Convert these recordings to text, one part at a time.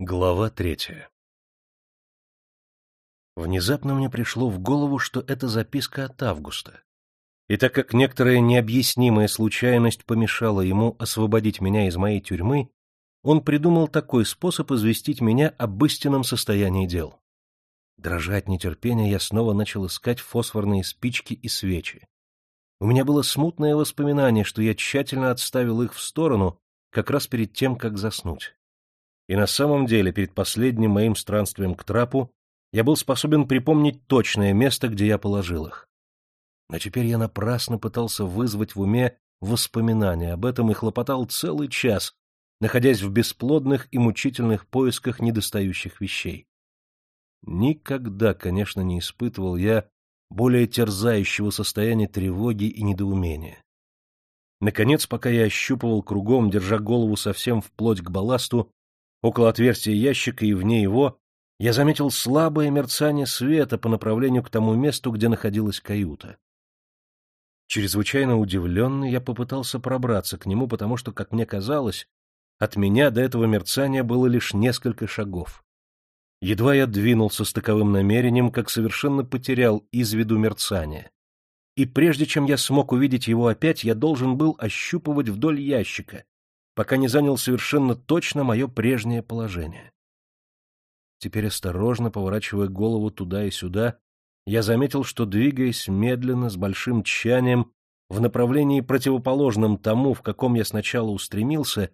Глава третья Внезапно мне пришло в голову, что это записка от Августа. И так как некоторая необъяснимая случайность помешала ему освободить меня из моей тюрьмы, он придумал такой способ известить меня об истинном состоянии дел. Дрожа от нетерпения, я снова начал искать фосфорные спички и свечи. У меня было смутное воспоминание, что я тщательно отставил их в сторону как раз перед тем, как заснуть. И на самом деле, перед последним моим странствием к трапу, я был способен припомнить точное место, где я положил их. Но теперь я напрасно пытался вызвать в уме воспоминания об этом и хлопотал целый час, находясь в бесплодных и мучительных поисках недостающих вещей. Никогда, конечно, не испытывал я более терзающего состояния тревоги и недоумения. Наконец, пока я ощупывал кругом, держа голову совсем вплоть к балласту, Около отверстия ящика и вне его я заметил слабое мерцание света по направлению к тому месту, где находилась каюта. Чрезвычайно удивленный, я попытался пробраться к нему, потому что, как мне казалось, от меня до этого мерцания было лишь несколько шагов. Едва я двинулся с таковым намерением, как совершенно потерял из виду мерцание. И прежде чем я смог увидеть его опять, я должен был ощупывать вдоль ящика, пока не занял совершенно точно мое прежнее положение. Теперь осторожно поворачивая голову туда и сюда, я заметил, что, двигаясь медленно, с большим тщанием, в направлении противоположном тому, в каком я сначала устремился,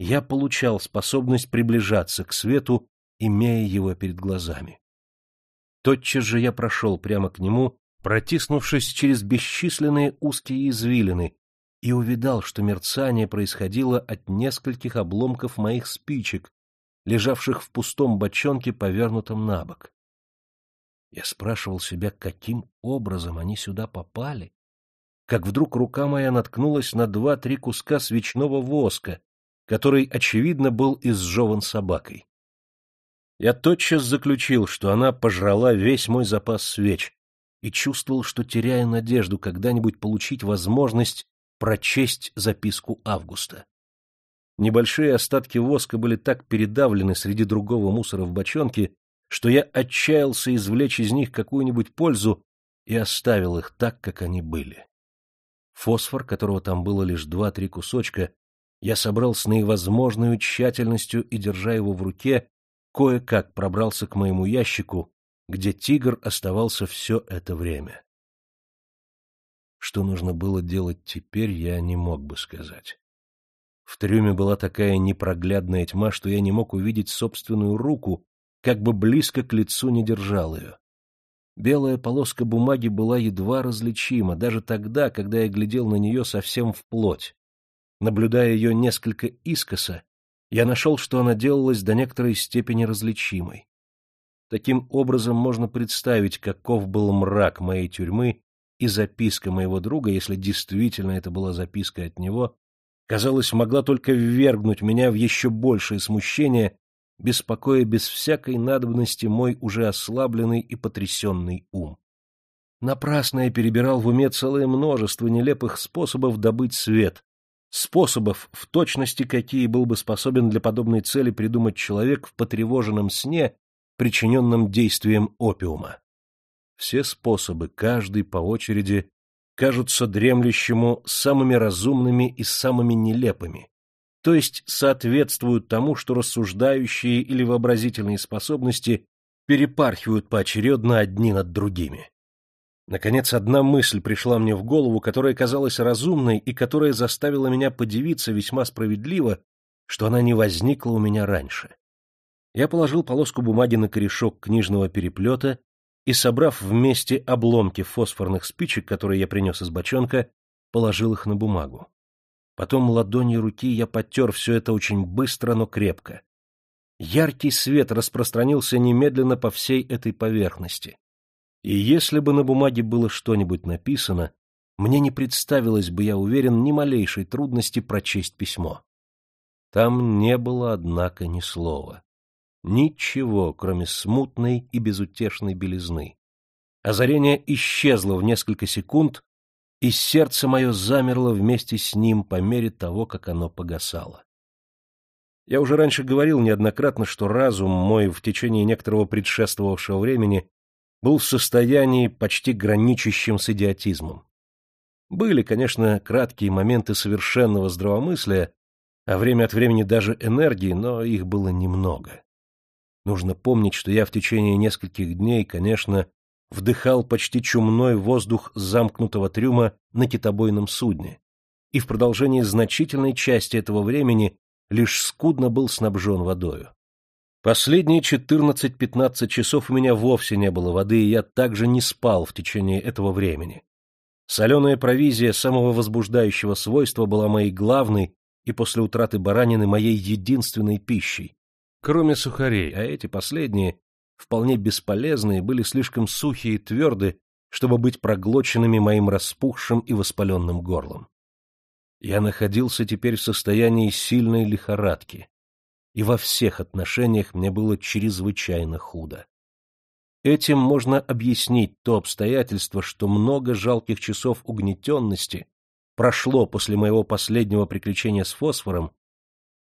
я получал способность приближаться к свету, имея его перед глазами. Тотчас же я прошел прямо к нему, протиснувшись через бесчисленные узкие извилины, и увидал, что мерцание происходило от нескольких обломков моих спичек, лежавших в пустом бочонке, повернутом на бок. Я спрашивал себя, каким образом они сюда попали, как вдруг рука моя наткнулась на два-три куска свечного воска, который, очевидно, был изжеван собакой. Я тотчас заключил, что она пожрала весь мой запас свеч, и чувствовал, что теряю надежду когда-нибудь получить возможность прочесть записку Августа. Небольшие остатки воска были так передавлены среди другого мусора в бочонке, что я отчаялся извлечь из них какую-нибудь пользу и оставил их так, как они были. Фосфор, которого там было лишь два-три кусочка, я собрал с наивозможной тщательностью и, держа его в руке, кое-как пробрался к моему ящику, где тигр оставался все это время. Что нужно было делать теперь, я не мог бы сказать. В трюме была такая непроглядная тьма, что я не мог увидеть собственную руку, как бы близко к лицу не держал ее. Белая полоска бумаги была едва различима, даже тогда, когда я глядел на нее совсем вплоть. Наблюдая ее несколько искоса, я нашел, что она делалась до некоторой степени различимой. Таким образом можно представить, каков был мрак моей тюрьмы и записка моего друга, если действительно это была записка от него, казалось, могла только ввергнуть меня в еще большее смущение, беспокоя без всякой надобности мой уже ослабленный и потрясенный ум. Напрасно я перебирал в уме целое множество нелепых способов добыть свет, способов, в точности какие был бы способен для подобной цели придумать человек в потревоженном сне, причиненном действием опиума. Все способы, каждый по очереди, кажутся дремлющему самыми разумными и самыми нелепыми, то есть соответствуют тому, что рассуждающие или вообразительные способности перепархивают поочередно одни над другими. Наконец, одна мысль пришла мне в голову, которая казалась разумной и которая заставила меня подивиться весьма справедливо, что она не возникла у меня раньше. Я положил полоску бумаги на корешок книжного переплета и, собрав вместе обломки фосфорных спичек, которые я принес из бочонка, положил их на бумагу. Потом ладонью руки я подтер все это очень быстро, но крепко. Яркий свет распространился немедленно по всей этой поверхности. И если бы на бумаге было что-нибудь написано, мне не представилось бы, я уверен, ни малейшей трудности прочесть письмо. Там не было, однако, ни слова. Ничего, кроме смутной и безутешной белизны. Озарение исчезло в несколько секунд, и сердце мое замерло вместе с ним по мере того, как оно погасало. Я уже раньше говорил неоднократно, что разум мой в течение некоторого предшествовавшего времени был в состоянии, почти граничащем с идиотизмом. Были, конечно, краткие моменты совершенного здравомыслия, а время от времени даже энергии, но их было немного. Нужно помнить, что я в течение нескольких дней, конечно, вдыхал почти чумной воздух замкнутого трюма на китобойном судне, и в продолжении значительной части этого времени лишь скудно был снабжен водою. Последние 14-15 часов у меня вовсе не было воды, и я также не спал в течение этого времени. Соленая провизия самого возбуждающего свойства была моей главной и после утраты баранины моей единственной пищей, кроме сухарей, а эти последние, вполне бесполезные, были слишком сухие и тверды, чтобы быть проглоченными моим распухшим и воспаленным горлом. Я находился теперь в состоянии сильной лихорадки, и во всех отношениях мне было чрезвычайно худо. Этим можно объяснить то обстоятельство, что много жалких часов угнетенности прошло после моего последнего приключения с фосфором,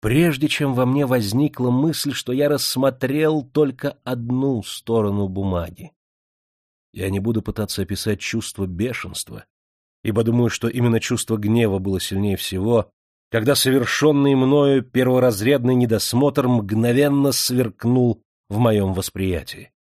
прежде чем во мне возникла мысль, что я рассмотрел только одну сторону бумаги. Я не буду пытаться описать чувство бешенства, ибо думаю, что именно чувство гнева было сильнее всего, когда совершенный мною перворазрядный недосмотр мгновенно сверкнул в моем восприятии.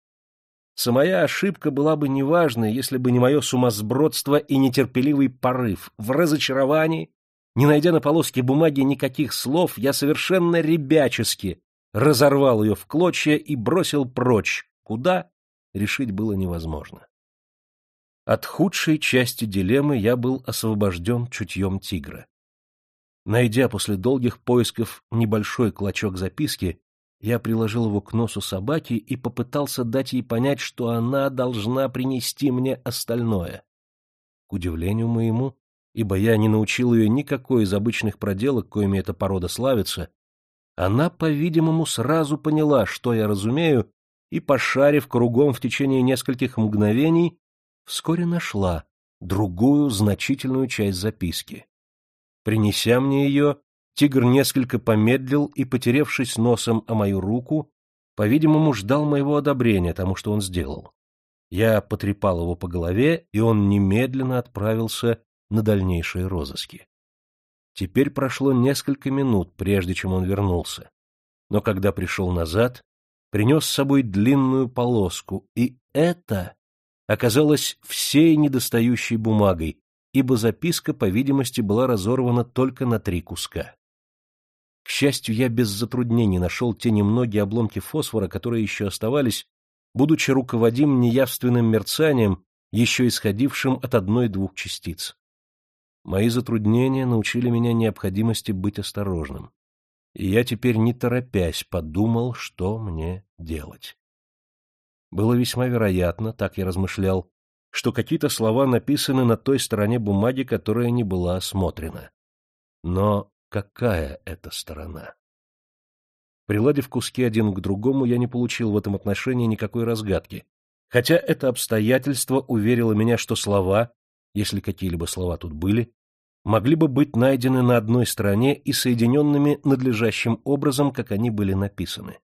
Самая ошибка была бы неважной, если бы не мое сумасбродство и нетерпеливый порыв. В разочаровании, не найдя на полоске бумаги никаких слов, я совершенно ребячески разорвал ее в клочья и бросил прочь. Куда? Решить было невозможно. От худшей части дилеммы я был освобожден чутьем тигра. Найдя после долгих поисков небольшой клочок записки, я приложил его к носу собаки и попытался дать ей понять, что она должна принести мне остальное. К удивлению моему, ибо я не научил ее никакой из обычных проделок, коими эта порода славится, она, по-видимому, сразу поняла, что я разумею, и, пошарив кругом в течение нескольких мгновений, вскоре нашла другую значительную часть записки. Принеся мне ее, тигр несколько помедлил и, потеревшись носом о мою руку, по-видимому, ждал моего одобрения тому, что он сделал. Я потрепал его по голове, и он немедленно отправился на дальнейшие розыски. Теперь прошло несколько минут, прежде чем он вернулся. Но когда пришел назад, принес с собой длинную полоску, и это оказалось всей недостающей бумагой, ибо записка, по видимости, была разорвана только на три куска. К счастью, я без затруднений нашел те немногие обломки фосфора, которые еще оставались, будучи руководим неявственным мерцанием, еще исходившим от одной-двух частиц. Мои затруднения научили меня необходимости быть осторожным, и я теперь, не торопясь, подумал, что мне делать. Было весьма вероятно, так я размышлял, что какие-то слова написаны на той стороне бумаги, которая не была осмотрена. Но какая это сторона? Приладив куски один к другому, я не получил в этом отношении никакой разгадки, хотя это обстоятельство уверило меня, что слова, если какие-либо слова тут были, могли бы быть найдены на одной стороне и соединенными надлежащим образом, как они были написаны.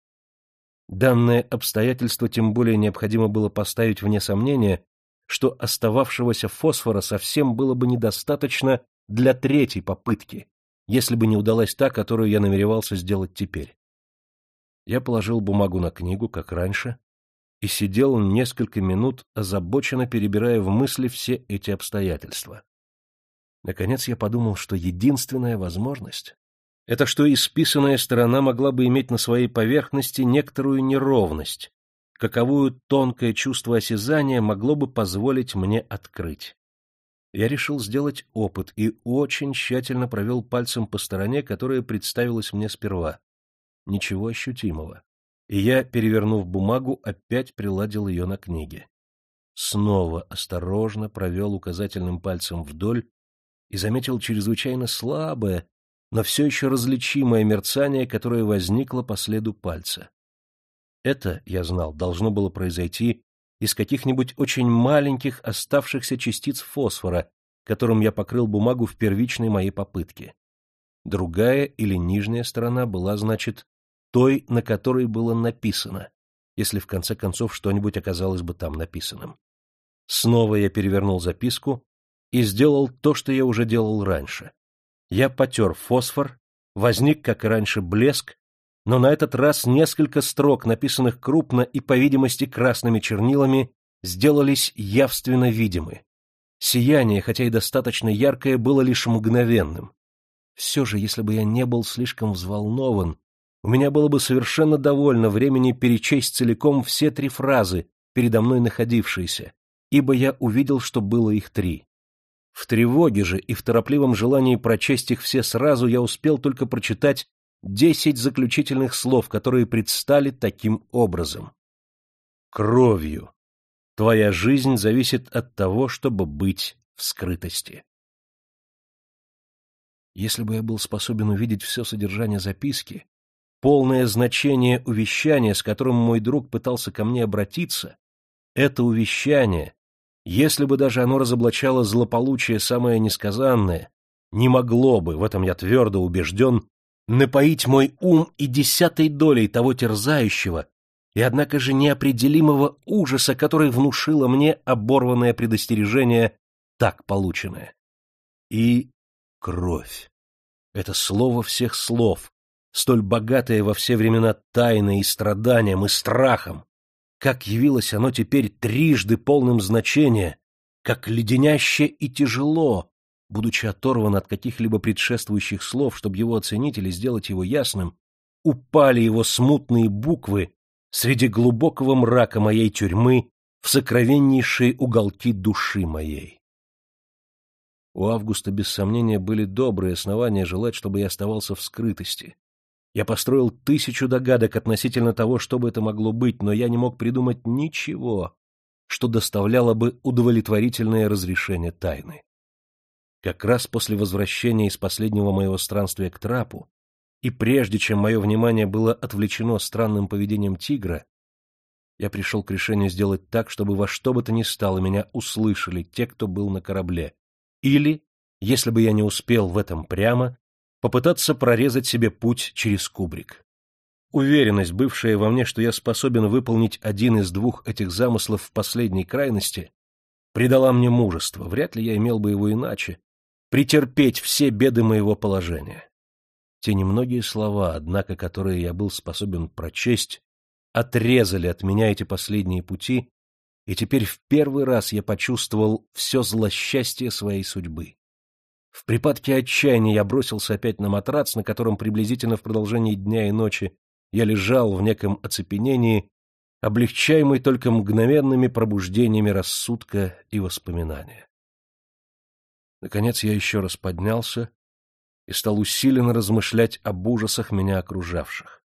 Данное обстоятельство тем более необходимо было поставить вне сомнения, что остававшегося фосфора совсем было бы недостаточно для третьей попытки, если бы не удалась та, которую я намеревался сделать теперь. Я положил бумагу на книгу, как раньше, и сидел несколько минут, озабоченно перебирая в мысли все эти обстоятельства. Наконец я подумал, что единственная возможность — это что исписанная сторона могла бы иметь на своей поверхности некоторую неровность, каковую тонкое чувство осязания могло бы позволить мне открыть. Я решил сделать опыт и очень тщательно провел пальцем по стороне, которая представилась мне сперва. Ничего ощутимого. И я, перевернув бумагу, опять приладил ее на книге. Снова осторожно провел указательным пальцем вдоль и заметил чрезвычайно слабое, но все еще различимое мерцание, которое возникло по следу пальца. Это, я знал, должно было произойти из каких-нибудь очень маленьких оставшихся частиц фосфора, которым я покрыл бумагу в первичной моей попытке. Другая или нижняя сторона была, значит, той, на которой было написано, если в конце концов что-нибудь оказалось бы там написанным. Снова я перевернул записку и сделал то, что я уже делал раньше. Я потер фосфор, возник, как и раньше, блеск, но на этот раз несколько строк, написанных крупно и, по видимости, красными чернилами, сделались явственно видимы. Сияние, хотя и достаточно яркое, было лишь мгновенным. Все же, если бы я не был слишком взволнован, у меня было бы совершенно довольно времени перечесть целиком все три фразы, передо мной находившиеся, ибо я увидел, что было их три. В тревоге же и в торопливом желании прочесть их все сразу я успел только прочитать десять заключительных слов, которые предстали таким образом. Кровью. Твоя жизнь зависит от того, чтобы быть в скрытости. Если бы я был способен увидеть все содержание записки, полное значение увещания, с которым мой друг пытался ко мне обратиться, это увещание, если бы даже оно разоблачало злополучие самое несказанное, не могло бы, в этом я твердо убежден, напоить мой ум и десятой долей того терзающего и, однако же, неопределимого ужаса, который внушило мне оборванное предостережение, так полученное. И кровь. Это слово всех слов, столь богатое во все времена тайной и страданием и страхом. Как явилось оно теперь трижды полным значения, как леденяще и тяжело, будучи оторван от каких-либо предшествующих слов, чтобы его оценить или сделать его ясным, упали его смутные буквы среди глубокого мрака моей тюрьмы в сокровеннейшие уголки души моей. У Августа, без сомнения, были добрые основания желать, чтобы я оставался в скрытости. Я построил тысячу догадок относительно того, что бы это могло быть, но я не мог придумать ничего, что доставляло бы удовлетворительное разрешение тайны. Как раз после возвращения из последнего моего странствия к трапу, и прежде чем мое внимание было отвлечено странным поведением тигра, я пришел к решению сделать так, чтобы во что бы то ни стало меня услышали те, кто был на корабле, или, если бы я не успел в этом прямо, попытаться прорезать себе путь через кубрик. Уверенность, бывшая во мне, что я способен выполнить один из двух этих замыслов в последней крайности, придала мне мужество, вряд ли я имел бы его иначе, претерпеть все беды моего положения. Те немногие слова, однако, которые я был способен прочесть, отрезали от меня эти последние пути, и теперь в первый раз я почувствовал все злосчастье своей судьбы. В припадке отчаяния я бросился опять на матрац, на котором приблизительно в продолжении дня и ночи я лежал в неком оцепенении, облегчаемый только мгновенными пробуждениями рассудка и воспоминания. Наконец я еще раз поднялся и стал усиленно размышлять об ужасах меня окружавших.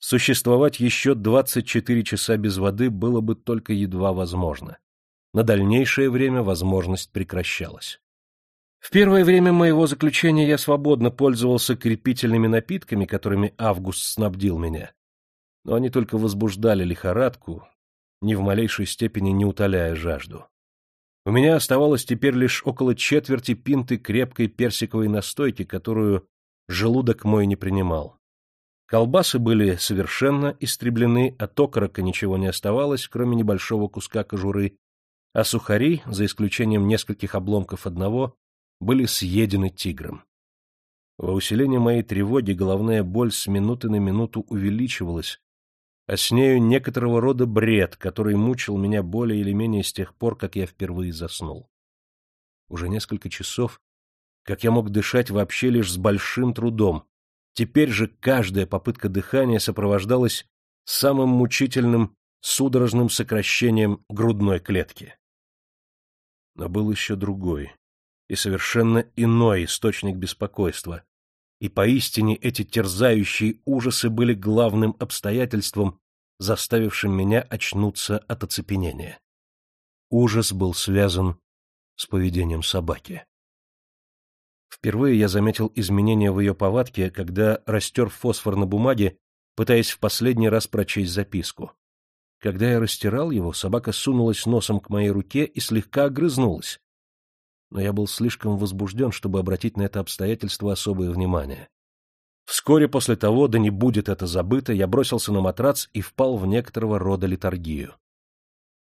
Существовать еще 24 часа без воды было бы только едва возможно. На дальнейшее время возможность прекращалась. В первое время моего заключения я свободно пользовался крепительными напитками, которыми Август снабдил меня. Но они только возбуждали лихорадку, ни в малейшей степени не утоляя жажду. У меня оставалось теперь лишь около четверти пинты крепкой персиковой настойки, которую желудок мой не принимал. Колбасы были совершенно истреблены, от окорока ничего не оставалось, кроме небольшого куска кожуры, а сухари, за исключением нескольких обломков одного, были съедены тигром. Во усилении моей тревоги головная боль с минуты на минуту увеличивалась, а с нею некоторого рода бред, который мучил меня более или менее с тех пор, как я впервые заснул. Уже несколько часов, как я мог дышать вообще лишь с большим трудом, теперь же каждая попытка дыхания сопровождалась самым мучительным судорожным сокращением грудной клетки. Но был еще другой и совершенно иной источник беспокойства, и поистине эти терзающие ужасы были главным обстоятельством, заставившим меня очнуться от оцепенения. Ужас был связан с поведением собаки. Впервые я заметил изменения в ее повадке, когда растер фосфор на бумаге, пытаясь в последний раз прочесть записку. Когда я растирал его, собака сунулась носом к моей руке и слегка огрызнулась. Но я был слишком возбужден, чтобы обратить на это обстоятельство особое внимание. Вскоре после того, да не будет это забыто, я бросился на матрац и впал в некоторого рода литургию.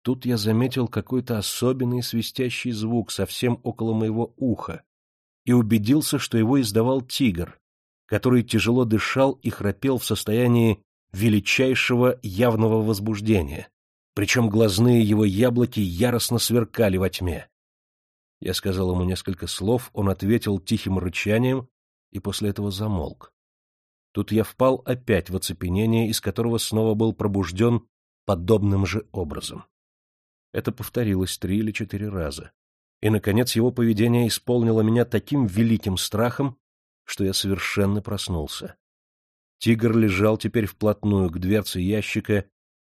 Тут я заметил какой-то особенный свистящий звук совсем около моего уха и убедился, что его издавал тигр, который тяжело дышал и храпел в состоянии величайшего явного возбуждения, причем глазные его яблоки яростно сверкали во тьме. Я сказал ему несколько слов, он ответил тихим рычанием и после этого замолк. Тут я впал опять в оцепенение, из которого снова был пробужден подобным же образом. Это повторилось три или четыре раза. И, наконец, его поведение исполнило меня таким великим страхом, что я совершенно проснулся. Тигр лежал теперь вплотную к дверце ящика,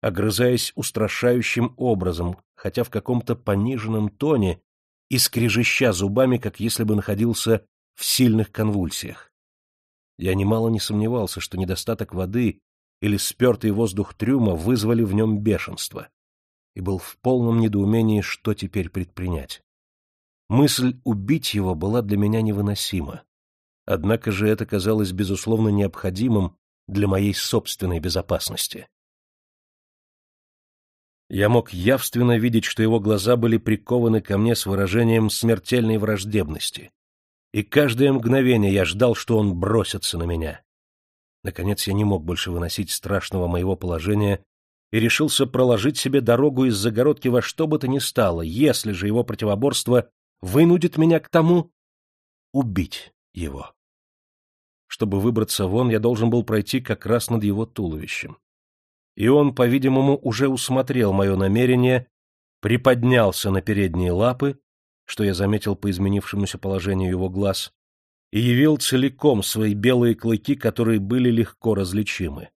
огрызаясь устрашающим образом, хотя в каком-то пониженном тоне и скрежеща зубами, как если бы находился в сильных конвульсиях. Я немало не сомневался, что недостаток воды или спертый воздух трюма вызвали в нем бешенство, и был в полном недоумении, что теперь предпринять. Мысль убить его была для меня невыносима. Однако же это казалось безусловно необходимым для моей собственной безопасности. Я мог явственно видеть, что его глаза были прикованы ко мне с выражением смертельной враждебности, и каждое мгновение я ждал, что он бросится на меня. Наконец я не мог больше выносить страшного моего положения и решился проложить себе дорогу из загородки во что бы то ни стало, если же его противоборство вынудит меня к тому убить его. Чтобы выбраться вон, я должен был пройти как раз над его туловищем. И он, по-видимому, уже усмотрел мое намерение, приподнялся на передние лапы что я заметил по изменившемуся положению его глаз, и явил целиком свои белые клыки, которые были легко различимы.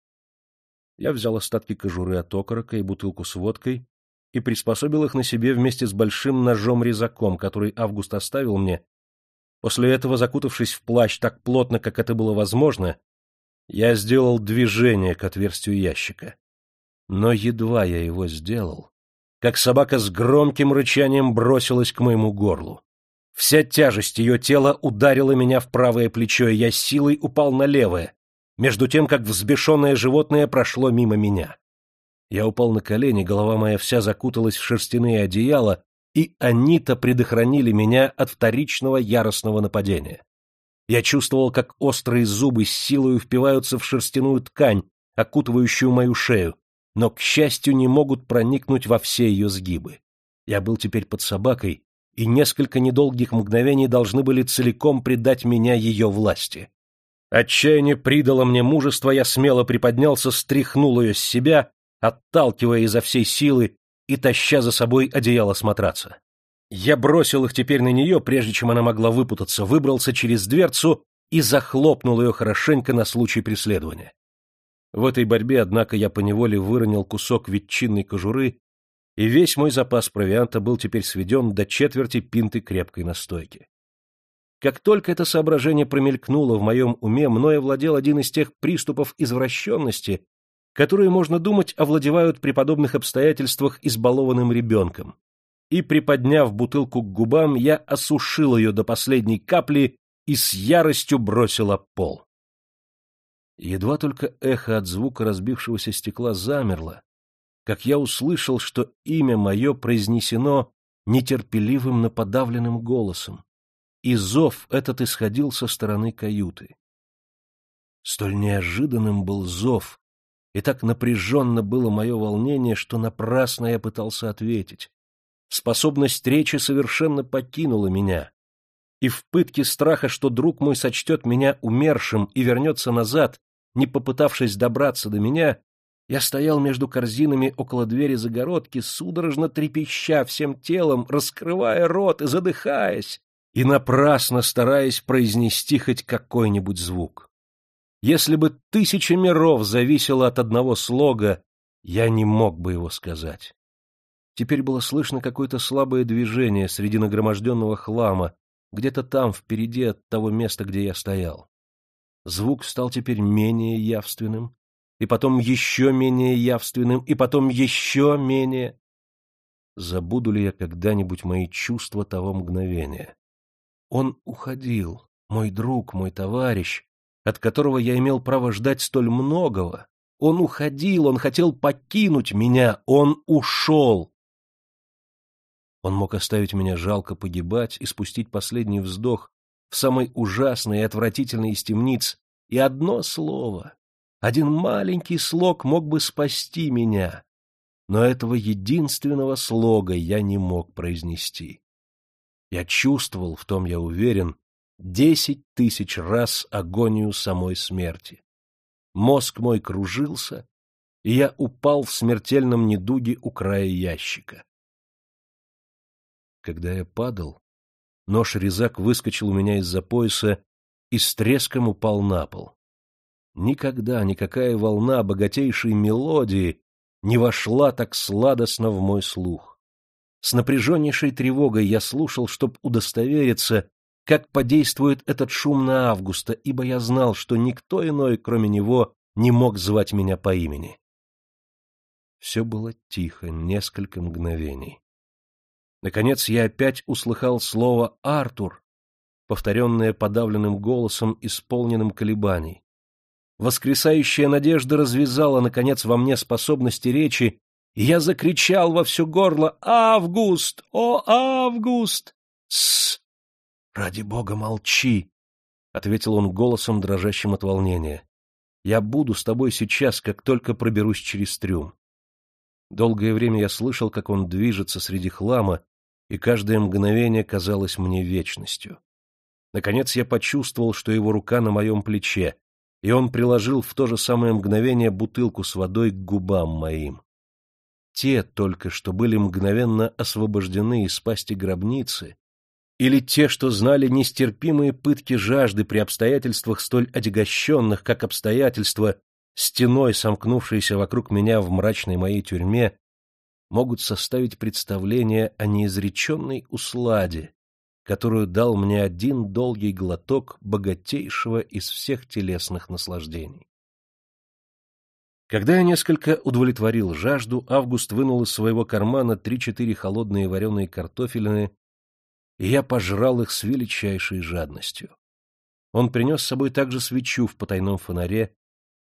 Я взял остатки кожуры от окорока и бутылку с водкой и приспособил их на себе вместе с большим ножом-резаком, который Август оставил мне. После этого, закутавшись в плащ так плотно, как это было возможно, я сделал движение к отверстию ящика. Но едва я его сделал, как собака с громким рычанием бросилась к моему горлу. Вся тяжесть ее тела ударила меня в правое плечо, и я силой упал на левое, между тем, как взбешенное животное прошло мимо меня. Я упал на колени, голова моя вся закуталась в шерстяные одеяла, и они-то предохранили меня от вторичного яростного нападения. Я чувствовал, как острые зубы с силой впиваются в шерстяную ткань, окутывающую мою шею, но, к счастью, не могут проникнуть во все ее сгибы. Я был теперь под собакой, и несколько недолгих мгновений должны были целиком предать меня ее власти. Отчаяние придало мне мужество, я смело приподнялся, стряхнул ее с себя, отталкивая изо всей силы и таща за собой одеяло с матраца. Я бросил их теперь на нее, прежде чем она могла выпутаться, выбрался через дверцу и захлопнул ее хорошенько на случай преследования. В этой борьбе, однако, я поневоле выронил кусок ветчинной кожуры, и весь мой запас провианта был теперь сведен до четверти пинты крепкой настойки. Как только это соображение промелькнуло в моем уме, мной овладел один из тех приступов извращенности, которые, можно думать, овладевают при подобных обстоятельствах избалованным ребенком. И, приподняв бутылку к губам, я осушил ее до последней капли и с яростью бросил об пол. Едва только эхо от звука разбившегося стекла замерло, как я услышал, что имя мое произнесено нетерпеливым, но подавленным голосом, и зов этот исходил со стороны каюты. Столь неожиданным был зов, и так напряженно было мое волнение, что напрасно я пытался ответить. Способность речи совершенно покинула меня, и в пытке страха, что друг мой сочтет меня умершим и вернется назад, не попытавшись добраться до меня, я стоял между корзинами около двери загородки, судорожно трепеща всем телом, раскрывая рот и задыхаясь, и напрасно стараясь произнести хоть какой-нибудь звук. Если бы тысяча миров зависело от одного слога, я не мог бы его сказать. Теперь было слышно какое-то слабое движение среди нагроможденного хлама, где-то там, впереди от того места, где я стоял. Звук стал теперь менее явственным, и потом еще менее явственным, и потом еще менее. Забуду ли я когда-нибудь мои чувства того мгновения? Он уходил, мой друг, мой товарищ, от которого я имел право ждать столь многого. Он уходил, он хотел покинуть меня, он ушел. Он мог оставить меня жалко погибать и спустить последний вздох в самой ужасной и отвратительной из темниц, и одно слово, один маленький слог мог бы спасти меня, но этого единственного слога я не мог произнести. Я чувствовал, в том я уверен, десять тысяч раз агонию самой смерти. Мозг мой кружился, и я упал в смертельном недуге у края ящика. Когда я падал, нож-резак выскочил у меня из-за пояса и с треском упал на пол. Никогда никакая волна богатейшей мелодии не вошла так сладостно в мой слух. С напряженнейшей тревогой я слушал, чтоб удостовериться, как подействует этот шум на Августа, ибо я знал, что никто иной, кроме него, не мог звать меня по имени. Все было тихо несколько мгновений. Наконец я опять услыхал слово «Артур», повторенное подавленным голосом, исполненным колебаний. Воскресающая надежда развязала, наконец, во мне способности речи, и я закричал во все горло «Август! О, Август!» «Тссс! Ради бога, молчи!» — ответил он голосом, дрожащим от волнения. «Я буду с тобой сейчас, как только проберусь через трюм». Долгое время я слышал, как он движется среди хлама, и каждое мгновение казалось мне вечностью. Наконец я почувствовал, что его рука на моем плече, и он приложил в то же самое мгновение бутылку с водой к губам моим. Те только что были мгновенно освобождены из пасти гробницы, или те, что знали нестерпимые пытки жажды при обстоятельствах столь отягощенных, как обстоятельства, стеной сомкнувшиеся вокруг меня в мрачной моей тюрьме, могут составить представление о неизреченной усладе, которую дал мне один долгий глоток богатейшего из всех телесных наслаждений. Когда я несколько удовлетворил жажду, Август вынул из своего кармана три-четыре холодные вареные картофелины, и я пожрал их с величайшей жадностью. Он принес с собой также свечу в потайном фонаре,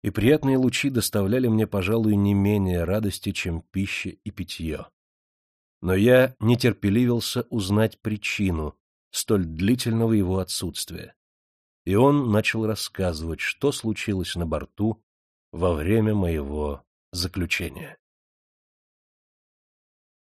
и приятные лучи доставляли мне, пожалуй, не менее радости, чем пища и питье. Но я нетерпеливился узнать причину, столь длительного его отсутствия. И он начал рассказывать, что случилось на борту во время моего заключения.